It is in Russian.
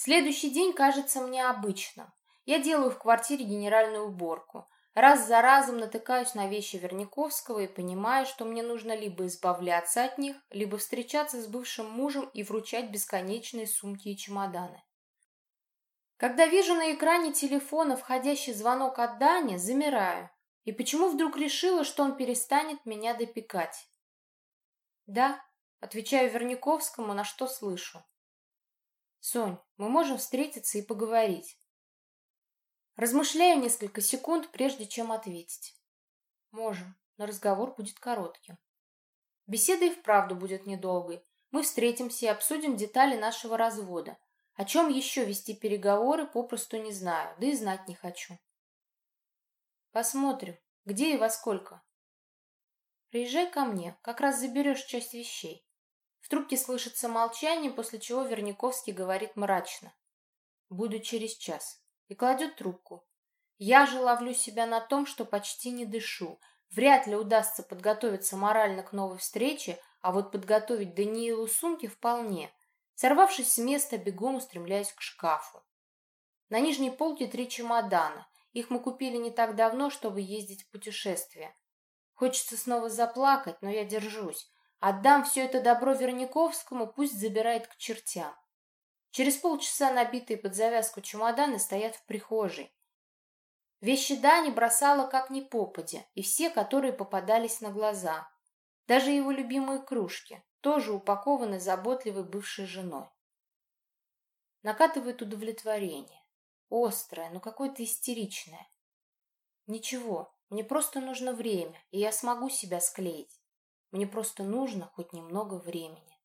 Следующий день кажется мне обычным. Я делаю в квартире генеральную уборку. Раз за разом натыкаюсь на вещи Верняковского и понимаю, что мне нужно либо избавляться от них, либо встречаться с бывшим мужем и вручать бесконечные сумки и чемоданы. Когда вижу на экране телефона входящий звонок от Дани, замираю. И почему вдруг решила, что он перестанет меня допекать? «Да», — отвечаю Верняковскому, на что слышу. «Сонь, мы можем встретиться и поговорить». Размышляю несколько секунд, прежде чем ответить. «Можем, но разговор будет коротким». Беседа и вправду будет недолгой. Мы встретимся и обсудим детали нашего развода. О чем еще вести переговоры, попросту не знаю, да и знать не хочу. Посмотрим, где и во сколько. Приезжай ко мне, как раз заберешь часть вещей. В трубке слышится молчание, после чего Верняковский говорит мрачно. Буду через час. И кладет трубку. Я же ловлю себя на том, что почти не дышу. Вряд ли удастся подготовиться морально к новой встрече, а вот подготовить Даниилу сумки вполне. Сорвавшись с места, бегом устремляюсь к шкафу. На нижней полке три чемодана. Их мы купили не так давно, чтобы ездить в путешествие. Хочется снова заплакать, но я держусь. Отдам все это добро Верняковскому, пусть забирает к чертям. Через полчаса набитые под завязку чемоданы стоят в прихожей. Вещи Дани бросала как ни попадя, и все, которые попадались на глаза. Даже его любимые кружки, тоже упакованы заботливой бывшей женой. Накатывает удовлетворение. Острое, но какое-то истеричное. Ничего, мне просто нужно время, и я смогу себя склеить. Мне просто нужно хоть немного времени.